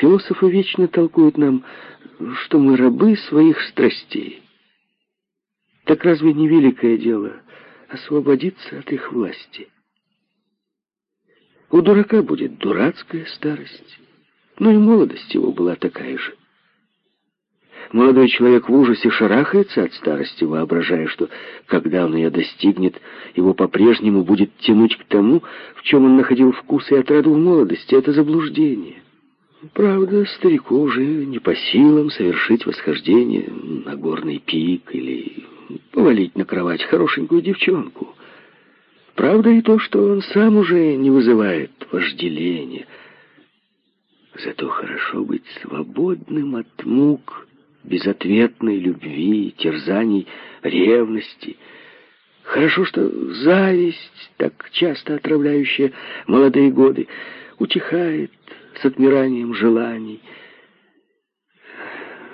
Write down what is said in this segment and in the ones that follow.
Философы вечно толкуют нам, что мы рабы своих страстей. Так разве не великое дело освободиться от их власти? У дурака будет дурацкая старость, но и молодость его была такая же. Молодой человек в ужасе шарахается от старости, воображая, что, когда он ее достигнет, его по-прежнему будет тянуть к тому, в чем он находил вкус и отраду в молодости. Это заблуждение. Правда, старику уже не по силам совершить восхождение на горный пик или повалить на кровать хорошенькую девчонку. Правда и то, что он сам уже не вызывает вожделения. Зато хорошо быть свободным от мук, безответной любви, терзаний, ревности. Хорошо, что зависть, так часто отравляющая молодые годы, утихает с отмиранием желаний.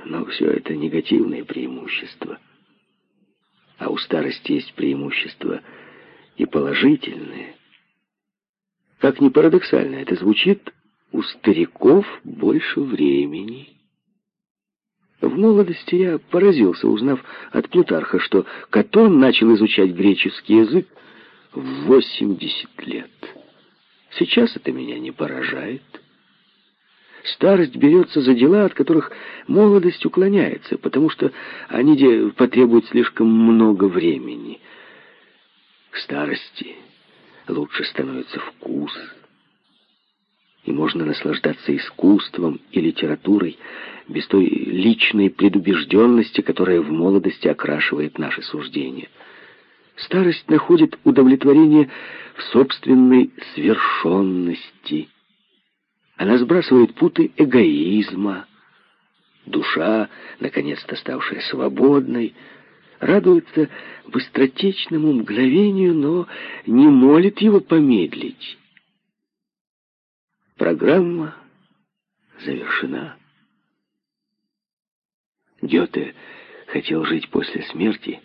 Но все это негативные преимущества. А у старости есть преимущества и положительные. Как ни парадоксально это звучит, у стариков больше времени. В молодости я поразился, узнав от Плутарха, что Катон начал изучать греческий язык в 80 лет. Сейчас это меня не поражает. Старость берется за дела, от которых молодость уклоняется, потому что они потребуют слишком много времени. К старости лучше становится вкус, и можно наслаждаться искусством и литературой без той личной предубежденности, которая в молодости окрашивает наши суждения. Старость находит удовлетворение в собственной свершенности. Она сбрасывает путы эгоизма. Душа, наконец-то ставшая свободной, радуется быстротечному мгновению, но не молит его помедлить. Программа завершена. Гёте хотел жить после смерти,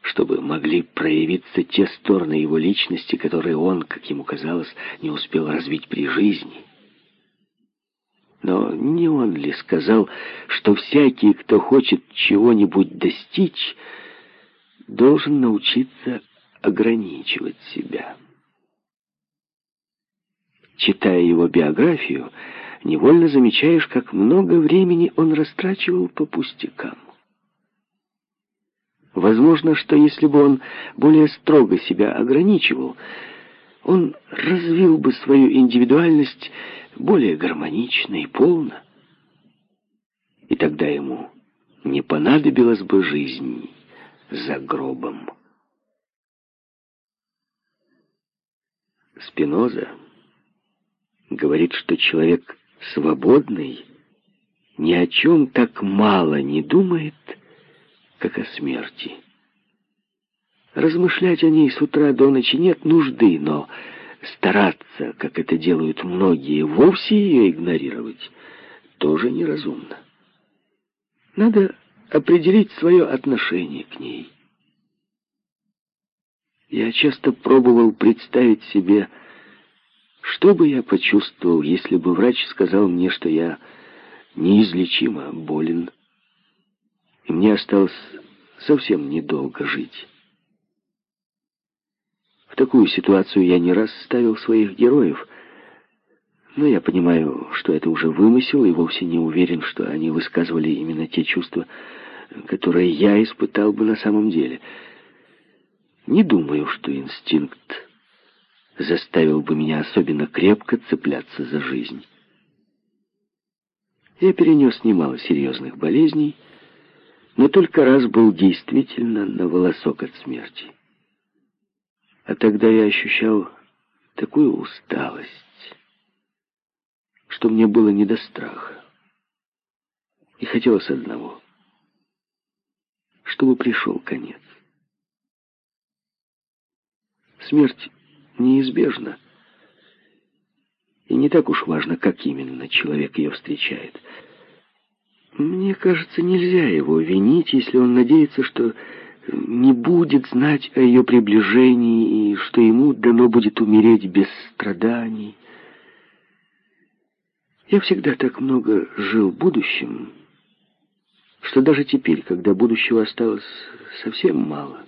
чтобы могли проявиться те стороны его личности, которые он, как ему казалось, не успел развить при жизни. Но не он ли сказал, что всякий, кто хочет чего-нибудь достичь, должен научиться ограничивать себя? Читая его биографию, невольно замечаешь, как много времени он растрачивал по пустякам. Возможно, что если бы он более строго себя ограничивал, он развил бы свою индивидуальность более гармонично и полно. И тогда ему не понадобилась бы жизнь за гробом. Спиноза говорит, что человек свободный ни о чем так мало не думает, как о смерти. Размышлять о ней с утра до ночи нет нужды, но стараться, как это делают многие, вовсе ее игнорировать, тоже неразумно. Надо определить свое отношение к ней. Я часто пробовал представить себе, что бы я почувствовал, если бы врач сказал мне, что я неизлечимо болен, и мне осталось совсем недолго жить? Такую ситуацию я не раз ставил своих героев, но я понимаю, что это уже вымысел, и вовсе не уверен, что они высказывали именно те чувства, которые я испытал бы на самом деле. Не думаю, что инстинкт заставил бы меня особенно крепко цепляться за жизнь. Я перенес немало серьезных болезней, но только раз был действительно на волосок от смерти. А тогда я ощущал такую усталость, что мне было не до страха. И хотелось одного, чтобы пришел конец. Смерть неизбежна. И не так уж важно, как именно человек ее встречает. Мне кажется, нельзя его винить, если он надеется, что не будет знать о ее приближении и что ему дано будет умереть без страданий. Я всегда так много жил будущим, что даже теперь, когда будущего осталось совсем мало,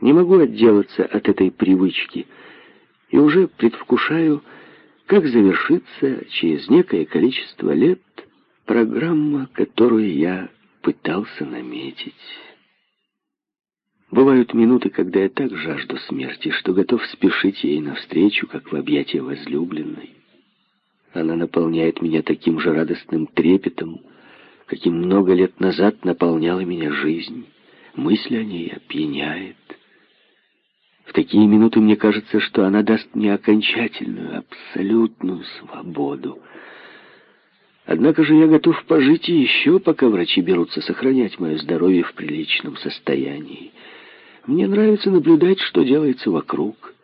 не могу отделаться от этой привычки и уже предвкушаю, как завершится через некое количество лет программа, которую я пытался наметить. Бывают минуты, когда я так жажду смерти, что готов спешить ей навстречу, как в объятия возлюбленной. Она наполняет меня таким же радостным трепетом, каким много лет назад наполняла меня жизнь. Мысль о ней опьяняет. В такие минуты мне кажется, что она даст мне окончательную, абсолютную свободу. Однако же я готов пожить еще, пока врачи берутся сохранять мое здоровье в приличном состоянии. Мне нравится наблюдать, что делается вокруг.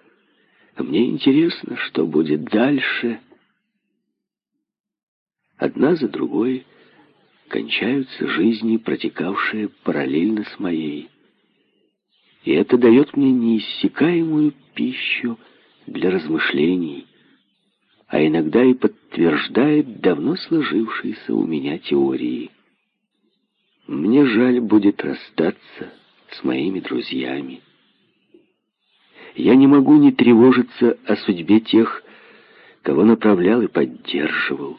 Мне интересно, что будет дальше. Одна за другой кончаются жизни, протекавшие параллельно с моей. И это дает мне неиссякаемую пищу для размышлений, а иногда и подтверждает давно сложившиеся у меня теории. Мне жаль будет расстаться с моими друзьями. Я не могу не тревожиться о судьбе тех, кого направлял и поддерживал.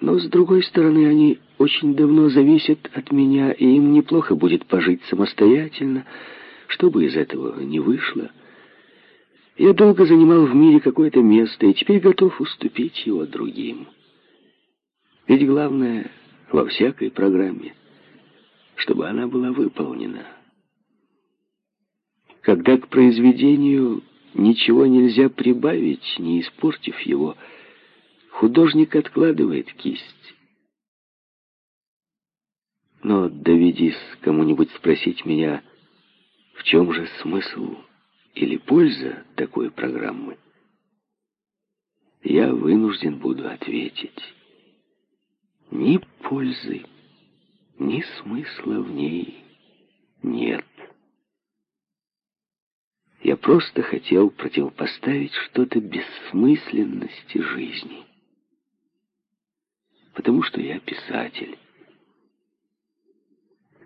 Но, с другой стороны, они очень давно зависят от меня, и им неплохо будет пожить самостоятельно, чтобы из этого не вышло. Я долго занимал в мире какое-то место, и теперь готов уступить его другим. Ведь главное во всякой программе, чтобы она была выполнена. Когда к произведению ничего нельзя прибавить, не испортив его, художник откладывает кисть. Но доведись кому-нибудь спросить меня, в чем же смысл или польза такой программы, я вынужден буду ответить. Ни пользы, ни смысла в ней нет. Я просто хотел противопоставить что-то бессмысленности жизни. Потому что я писатель.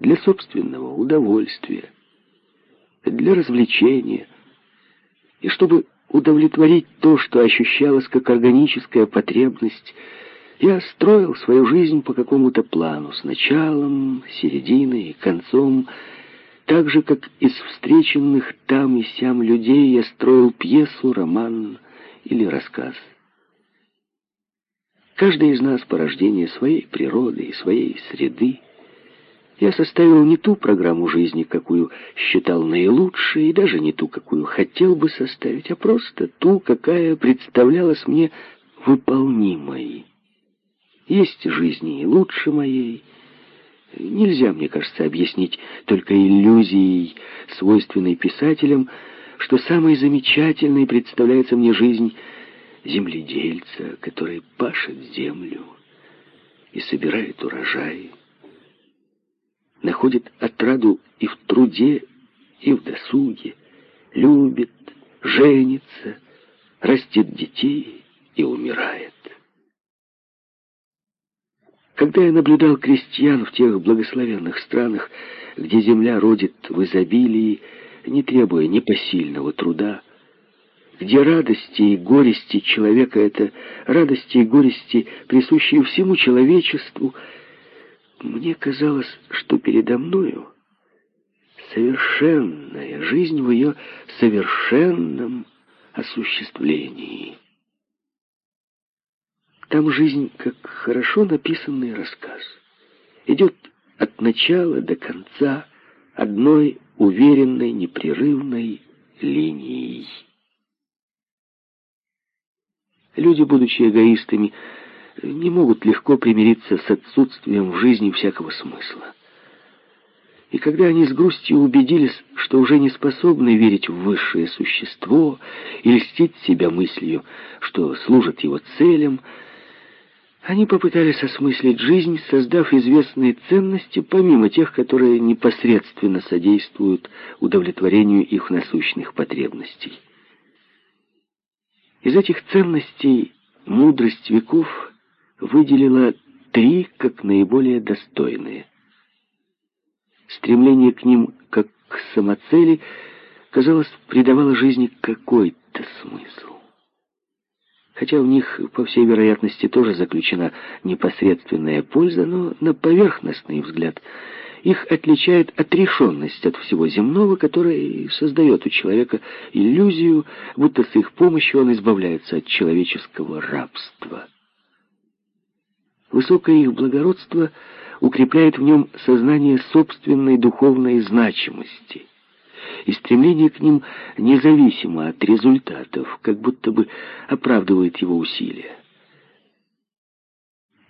Для собственного удовольствия, для развлечения. И чтобы удовлетворить то, что ощущалось как органическая потребность, я строил свою жизнь по какому-то плану, с началом, серединой и концом, так же, как из встреченных там и сям людей я строил пьесу, роман или рассказ. Каждый из нас порождение своей природы и своей среды. Я составил не ту программу жизни, какую считал наилучшей, и даже не ту, какую хотел бы составить, а просто ту, какая представлялась мне выполнимой. Есть жизни и лучше моей. Нельзя, мне кажется, объяснить только иллюзией, свойственной писателям, что самой замечательной представляется мне жизнь земледельца, который пашет землю и собирает урожай, находит отраду и в труде, и в досуге, любит, женится, растет детей и умирает. Когда я наблюдал крестьян в тех благословенных странах, где земля родит в изобилии, не требуя непосильного труда, где радости и горести человека — это радости и горести, присущие всему человечеству, мне казалось, что передо мною совершенная жизнь в ее совершенном осуществлении. Там жизнь как хорошо написанный рассказ. Идет от начала до конца одной уверенной, непрерывной линией. Люди, будучи эгоистами, не могут легко примириться с отсутствием в жизни всякого смысла. И когда они с грустью убедились, что уже не способны верить в высшее существо и льстить себя мыслью, что служат его целям, они попытались осмыслить жизнь, создав известные ценности, помимо тех, которые непосредственно содействуют удовлетворению их насущных потребностей. Из этих ценностей мудрость веков выделила три как наиболее достойные. Стремление к ним как к самоцели, казалось, придавало жизни какой-то смысл. Хотя в них, по всей вероятности, тоже заключена непосредственная польза, но на поверхностный взгляд их отличает отрешенность от всего земного, которая создает у человека иллюзию, будто с их помощью он избавляется от человеческого рабства. Высокое их благородство укрепляет в нем сознание собственной духовной значимости – и стремление к ним независимо от результатов, как будто бы оправдывает его усилия.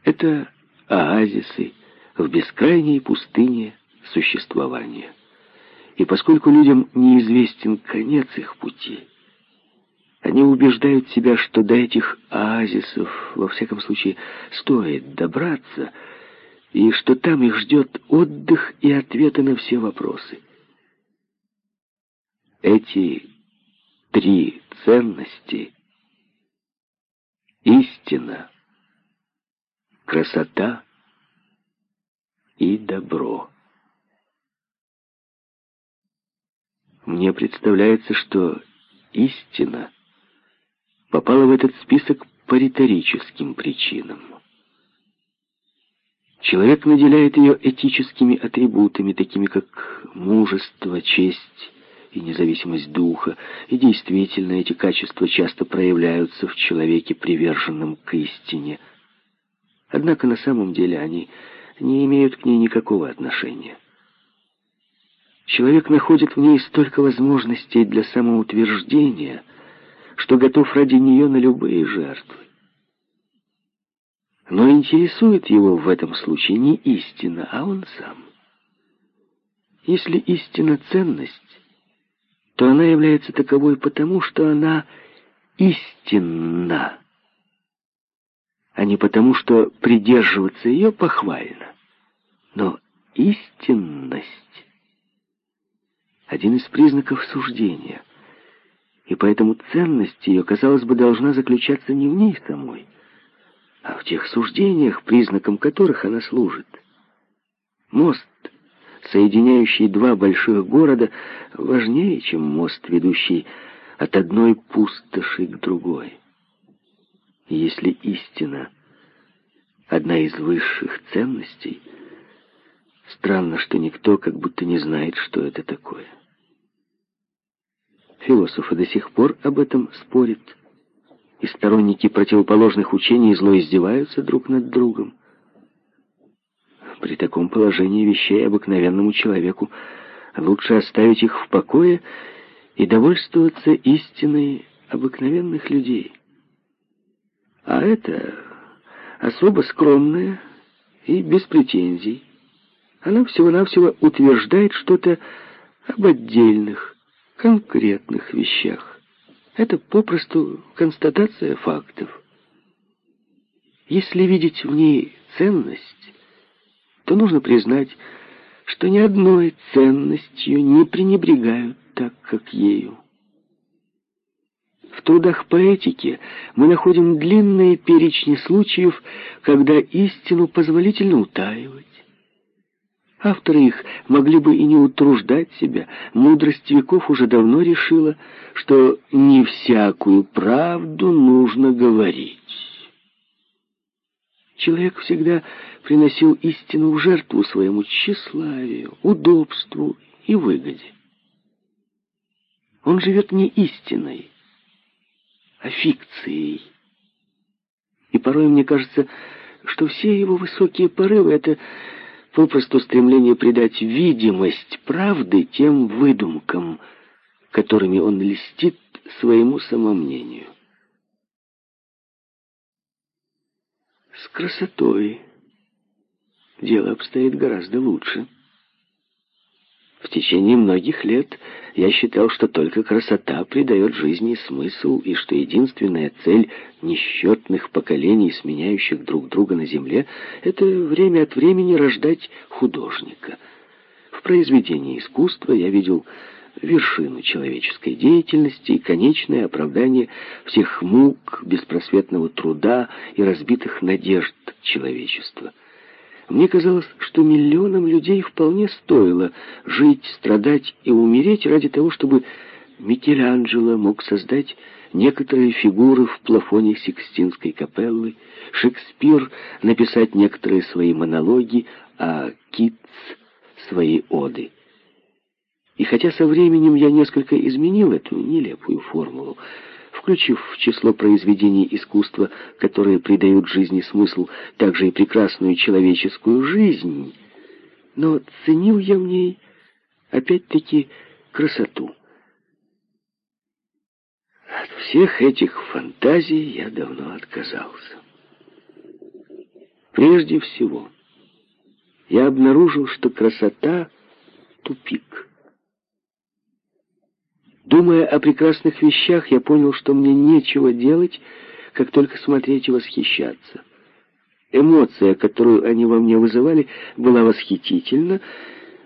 Это оазисы в бескрайней пустыне существования. И поскольку людям неизвестен конец их пути, они убеждают себя, что до этих оазисов, во всяком случае, стоит добраться, и что там их ждет отдых и ответы на все вопросы. Эти три ценности — истина, красота и добро. Мне представляется, что истина попала в этот список по риторическим причинам. Человек наделяет ее этическими атрибутами, такими как мужество, честь, и независимость духа, и действительно эти качества часто проявляются в человеке, приверженном к истине. Однако на самом деле они не имеют к ней никакого отношения. Человек находит в ней столько возможностей для самоутверждения, что готов ради нее на любые жертвы. Но интересует его в этом случае не истина, а он сам. Если истина — ценность, то она является таковой потому, что она истинна, а не потому, что придерживаться ее похвально. Но истинность — один из признаков суждения, и поэтому ценность ее, казалось бы, должна заключаться не в ней самой, а в тех суждениях, признаком которых она служит. Мост соединяющий два больших города, важнее, чем мост, ведущий от одной пустоши к другой. Если истина — одна из высших ценностей, странно, что никто как будто не знает, что это такое. Философы до сих пор об этом спорят, и сторонники противоположных учений зло издеваются друг над другом. При таком положении вещей обыкновенному человеку лучше оставить их в покое и довольствоваться истиной обыкновенных людей. А это особо скромная и без претензий. Она всего-навсего утверждает что-то об отдельных, конкретных вещах. Это попросту констатация фактов. Если видеть в ней ценность, то нужно признать, что ни одной ценностью не пренебрегают так, как ею. В трудах поэтики мы находим длинные перечни случаев, когда истину позволительно утаивать. Авторы их могли бы и не утруждать себя. Мудрость веков уже давно решила, что не всякую правду нужно говорить. Человек всегда приносил истину в жертву своему тщеславию, удобству и выгоде. Он живет не истиной, а фикцией. И порой мне кажется, что все его высокие порывы — это попросту стремление придать видимость правды тем выдумкам, которыми он льстит своему самомнению. С красотой дело обстоит гораздо лучше. В течение многих лет я считал, что только красота придает жизни смысл, и что единственная цель несчетных поколений, сменяющих друг друга на земле, это время от времени рождать художника. В произведении искусства я видел вершину человеческой деятельности и конечное оправдание всех мук, беспросветного труда и разбитых надежд человечества. Мне казалось, что миллионам людей вполне стоило жить, страдать и умереть ради того, чтобы Микеланджело мог создать некоторые фигуры в плафоне Сикстинской капеллы, Шекспир написать некоторые свои монологи, а Китс — свои оды. И хотя со временем я несколько изменил эту нелепую формулу, включив в число произведений искусства, которые придают жизни смысл, также и прекрасную человеческую жизнь, но ценил я в ней, опять-таки, красоту. От всех этих фантазий я давно отказался. Прежде всего, я обнаружил, что красота — тупик. Думая о прекрасных вещах, я понял, что мне нечего делать, как только смотреть и восхищаться. Эмоция, которую они во мне вызывали, была восхитительна,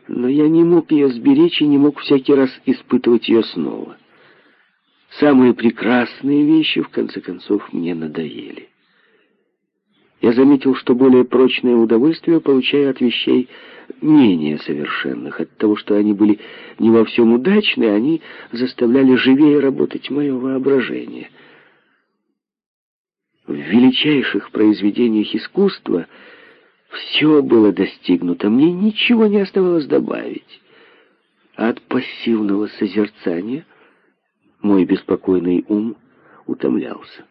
но я не мог ее сберечь и не мог всякий раз испытывать ее снова. Самые прекрасные вещи, в конце концов, мне надоели. Я заметил, что более прочное удовольствие получаю от вещей менее совершенных. От того, что они были не во всем удачны, они заставляли живее работать мое воображение. В величайших произведениях искусства все было достигнуто, мне ничего не оставалось добавить. А от пассивного созерцания мой беспокойный ум утомлялся.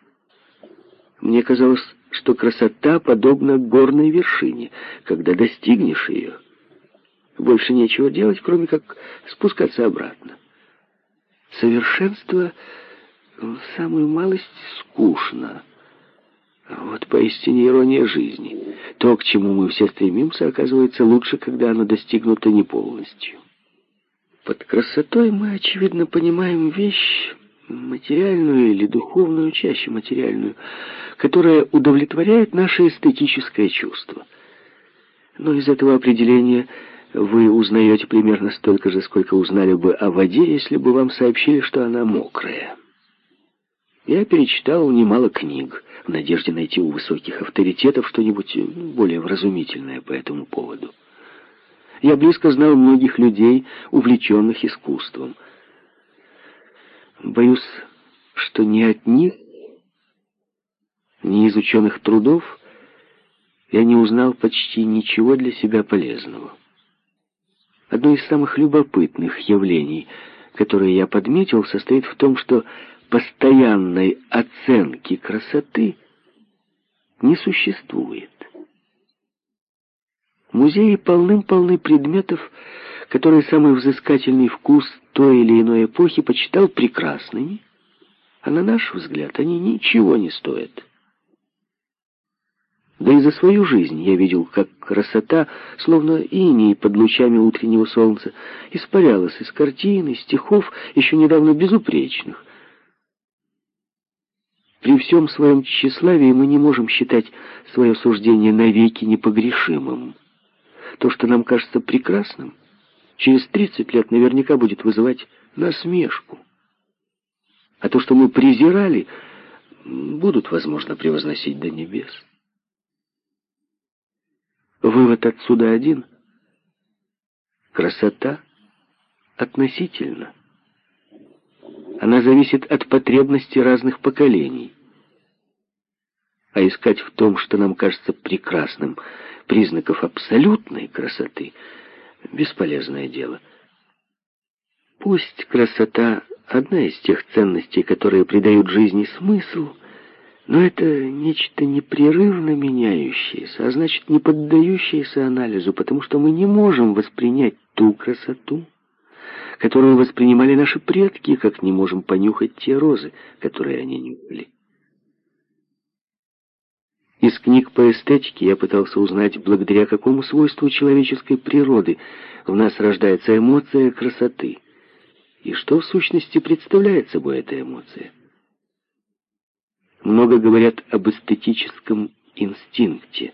Мне казалось, что красота подобна горной вершине. Когда достигнешь ее, больше нечего делать, кроме как спускаться обратно. Совершенство в самую малость скучно. Вот поистине ирония жизни. То, к чему мы все стремимся, оказывается лучше, когда оно достигнуто не полностью. Под красотой мы, очевидно, понимаем вещь, материальную или духовную, чаще материальную, которая удовлетворяет наше эстетическое чувство. Но из этого определения вы узнаете примерно столько же, сколько узнали бы о воде, если бы вам сообщили, что она мокрая. Я перечитал немало книг в надежде найти у высоких авторитетов что-нибудь более вразумительное по этому поводу. Я близко знал многих людей, увлеченных искусством — Боюсь, что ни от них, ни из ученых трудов я не узнал почти ничего для себя полезного. Одно из самых любопытных явлений, которые я подметил, состоит в том, что постоянной оценки красоты не существует. Музеи полным-полны предметов, которые самый взыскательный вкус той или иной эпохи почитал прекрасными, а на наш взгляд они ничего не стоят. Да и за свою жизнь я видел, как красота, словно иней под лучами утреннего солнца, испарялась из картин и стихов, еще недавно безупречных. При всем своем тщеславии мы не можем считать свое суждение навеки непогрешимым. То, что нам кажется прекрасным, через 30 лет наверняка будет вызывать насмешку. А то, что мы презирали, будут, возможно, превозносить до небес. Вывод отсюда один. Красота относительно. Она зависит от потребностей разных поколений. А искать в том, что нам кажется прекрасным, признаков абсолютной красоты — бесполезное дело. Пусть красота — одна из тех ценностей, которые придают жизни смысл, но это нечто непрерывно меняющееся, а значит, не поддающееся анализу, потому что мы не можем воспринять ту красоту, которую воспринимали наши предки, как не можем понюхать те розы, которые они нюхали. Из книг по эстетике я пытался узнать, благодаря какому свойству человеческой природы в нас рождается эмоция красоты. И что в сущности представляет собой эта эмоция? Много говорят об эстетическом инстинкте.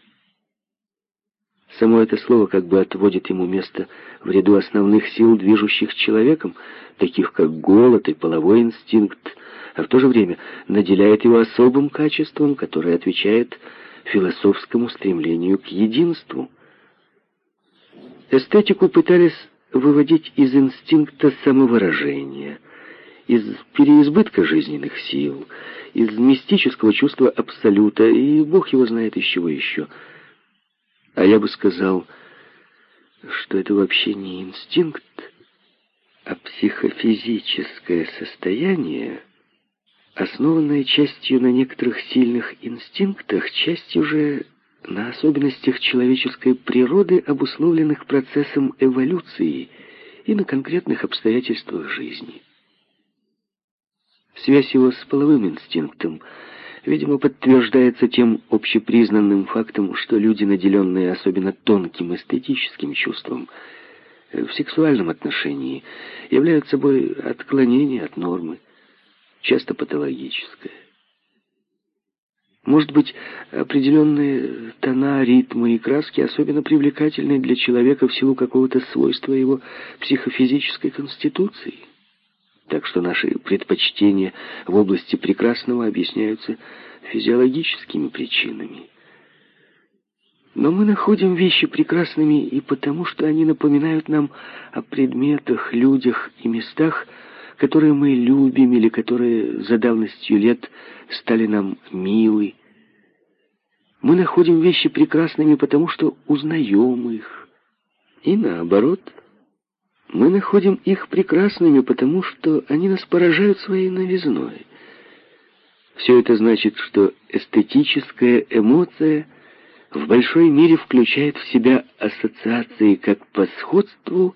Само это слово как бы отводит ему место в ряду основных сил, движущих человеком, таких как голод и половой инстинкт, а в то же время наделяет его особым качеством, которое отвечает философскому стремлению к единству. Эстетику пытались выводить из инстинкта самовыражения, из переизбытка жизненных сил, из мистического чувства абсолюта, и Бог его знает из чего еще. А я бы сказал, что это вообще не инстинкт, а психофизическое состояние, основанное частью на некоторых сильных инстинктах, частью же на особенностях человеческой природы, обусловленных процессом эволюции и на конкретных обстоятельствах жизни. Связь его с половым инстинктом, видимо, подтверждается тем общепризнанным фактом, что люди, наделенные особенно тонким эстетическим чувством, в сексуальном отношении являются собой отклонение от нормы, часто патологическое. Может быть, определенные тона, ритмы и краски особенно привлекательны для человека в силу какого-то свойства его психофизической конституции. Так что наши предпочтения в области прекрасного объясняются физиологическими причинами. Но мы находим вещи прекрасными и потому, что они напоминают нам о предметах, людях и местах, которые мы любим или которые за давностью лет стали нам милы. Мы находим вещи прекрасными, потому что узнаем их. И наоборот, мы находим их прекрасными, потому что они нас поражают своей новизной. Все это значит, что эстетическая эмоция в большой мере включает в себя ассоциации как по сходству,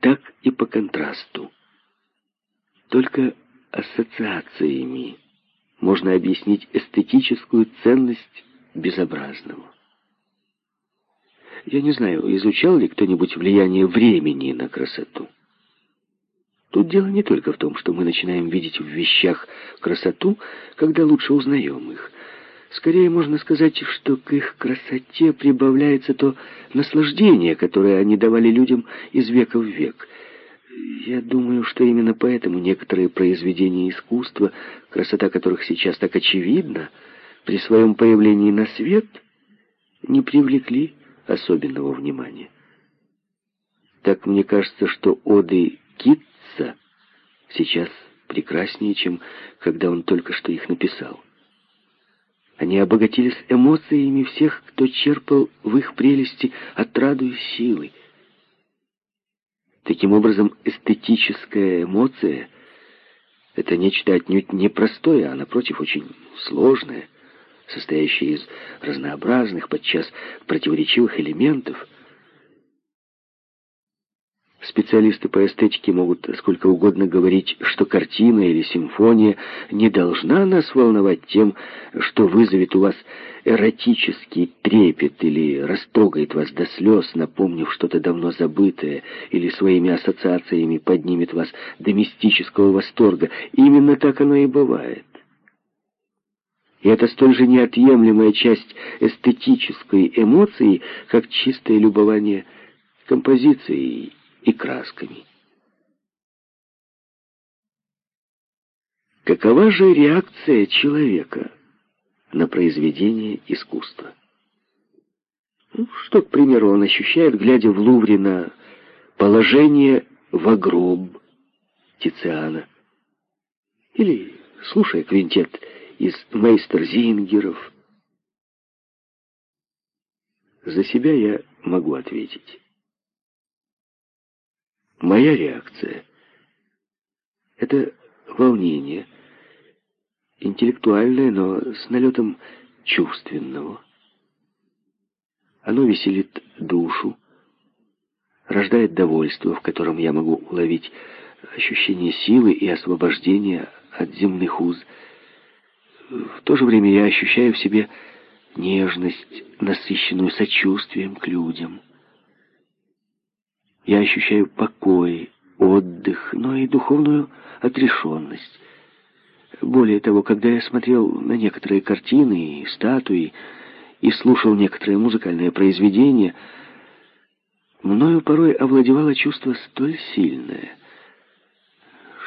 так и по контрасту. Только ассоциациями можно объяснить эстетическую ценность безобразного. Я не знаю, изучал ли кто-нибудь влияние времени на красоту. Тут дело не только в том, что мы начинаем видеть в вещах красоту, когда лучше узнаем их. Скорее можно сказать, что к их красоте прибавляется то наслаждение, которое они давали людям из века в век — я думаю, что именно поэтому некоторые произведения искусства, красота которых сейчас так очевидна, при своем появлении на свет не привлекли особенного внимания. Так мне кажется, что оды Китца сейчас прекраснее, чем когда он только что их написал. Они обогатились эмоциями всех, кто черпал в их прелести отраду и силы. Таким образом, эстетическая эмоция — это нечто отнюдь непростое, а, напротив, очень сложное, состоящее из разнообразных, подчас противоречивых элементов — Специалисты по эстетике могут сколько угодно говорить, что картина или симфония не должна нас волновать тем, что вызовет у вас эротический трепет или растрогает вас до слез, напомнив что-то давно забытое, или своими ассоциациями поднимет вас до мистического восторга. Именно так оно и бывает. И это столь же неотъемлемая часть эстетической эмоции, как чистое любование композицией и красками. Какова же реакция человека на произведение искусства? Ну, что, к примеру, он ощущает, глядя в Лувре на положение в гроб Тициана? Или слушая квинтет из мейстерзингеров? За себя я могу ответить. Моя реакция — это волнение, интеллектуальное, но с налетом чувственного. Оно веселит душу, рождает довольство, в котором я могу уловить ощущение силы и освобождения от земных уз. В то же время я ощущаю в себе нежность, насыщенную сочувствием к людям. Я ощущаю покой, отдых, но и духовную отрешенность. Более того, когда я смотрел на некоторые картины и статуи и слушал некоторые музыкальные произведения, Мною порой овладевало чувство столь сильное,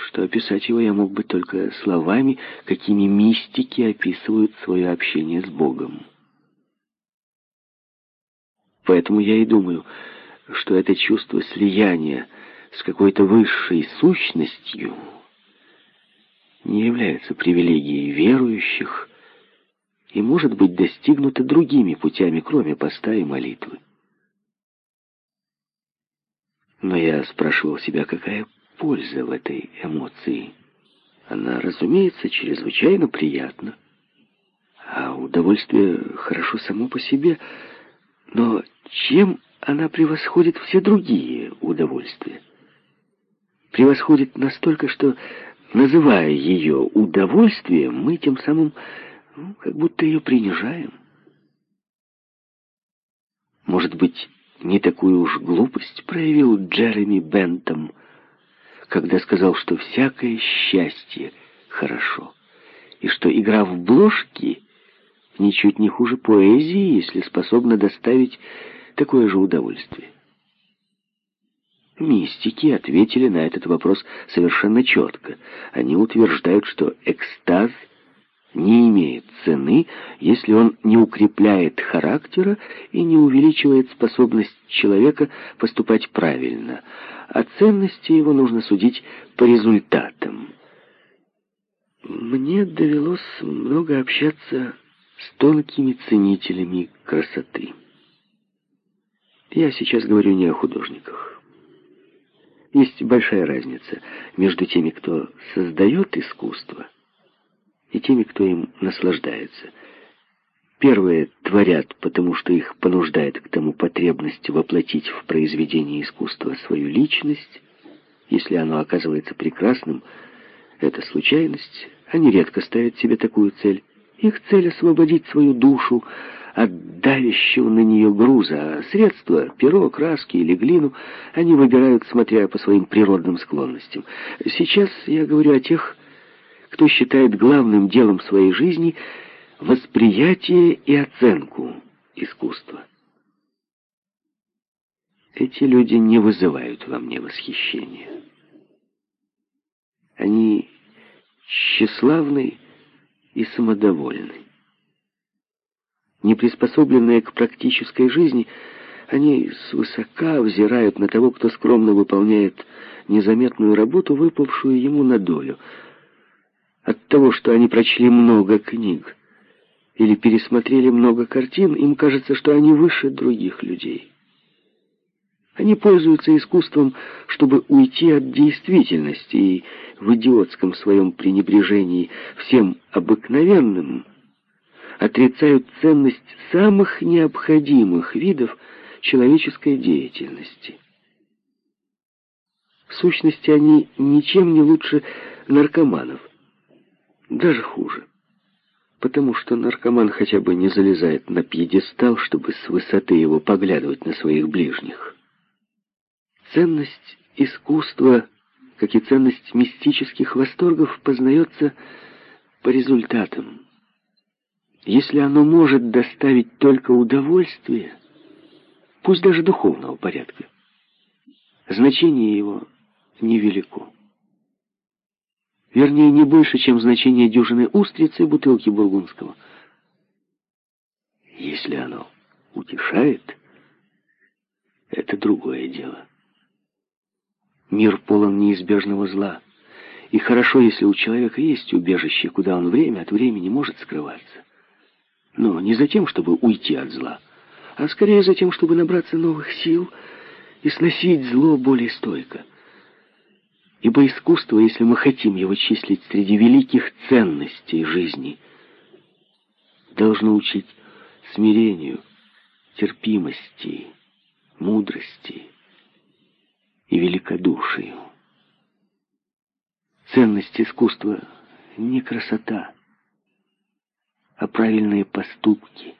что описать его я мог бы только словами, какими мистики описывают свое общение с Богом. Поэтому я и думаю, что это чувство слияния с какой-то высшей сущностью не является привилегией верующих и может быть достигнуто другими путями, кроме поста и молитвы. Но я спрашивал себя, какая польза в этой эмоции. Она, разумеется, чрезвычайно приятна. А удовольствие хорошо само по себе. Но чем она превосходит все другие удовольствия? Превосходит настолько, что, называя ее удовольствием, мы тем самым ну, как будто ее принижаем. Может быть, не такую уж глупость проявил Джереми Бентом, когда сказал, что всякое счастье хорошо, и что игра в бложки ничуть не хуже поэзии, если способна доставить такое же удовольствие. Мистики ответили на этот вопрос совершенно четко. Они утверждают, что экстаз — не имеет цены, если он не укрепляет характера и не увеличивает способность человека поступать правильно, а ценности его нужно судить по результатам. Мне довелось много общаться с тонкими ценителями красоты. Я сейчас говорю не о художниках. Есть большая разница между теми, кто создает искусство, и теми, кто им наслаждается. Первые творят, потому что их понуждает к тому потребность воплотить в произведении искусства свою личность. Если оно оказывается прекрасным, это случайность. Они редко ставят себе такую цель. Их цель — освободить свою душу от давящего на нее груза, а средства, перо, краски или глину, они выбирают, смотря по своим природным склонностям. Сейчас я говорю о тех, кто считает главным делом своей жизни восприятие и оценку искусства. Эти люди не вызывают во мне восхищения. Они тщеславны и самодовольны. Не приспособленные к практической жизни, они свысока взирают на того, кто скромно выполняет незаметную работу, выпавшую ему на долю — от того, что они прочли много книг или пересмотрели много картин, им кажется, что они выше других людей. Они пользуются искусством, чтобы уйти от действительности и в идиотском своем пренебрежении всем обыкновенным отрицают ценность самых необходимых видов человеческой деятельности. В сущности, они ничем не лучше наркоманов. Даже хуже. Потому что наркоман хотя бы не залезает на пьедестал, чтобы с высоты его поглядывать на своих ближних. Ценность искусства, как и ценность мистических восторгов, познается по результатам. Если оно может доставить только удовольствие, пусть даже духовного порядка, значение его невелико. Вернее, не больше, чем значение дюжины устриц и бутылки бургундского. Если оно утешает, это другое дело. Мир полон неизбежного зла. И хорошо, если у человека есть убежище, куда он время от времени может скрываться. Но не за тем, чтобы уйти от зла, а скорее за тем, чтобы набраться новых сил и сносить зло более стойко. Ибо искусство, если мы хотим его числить среди великих ценностей жизни, должно учить смирению, терпимости, мудрости и великодушию. Ценность искусства не красота, а правильные поступки,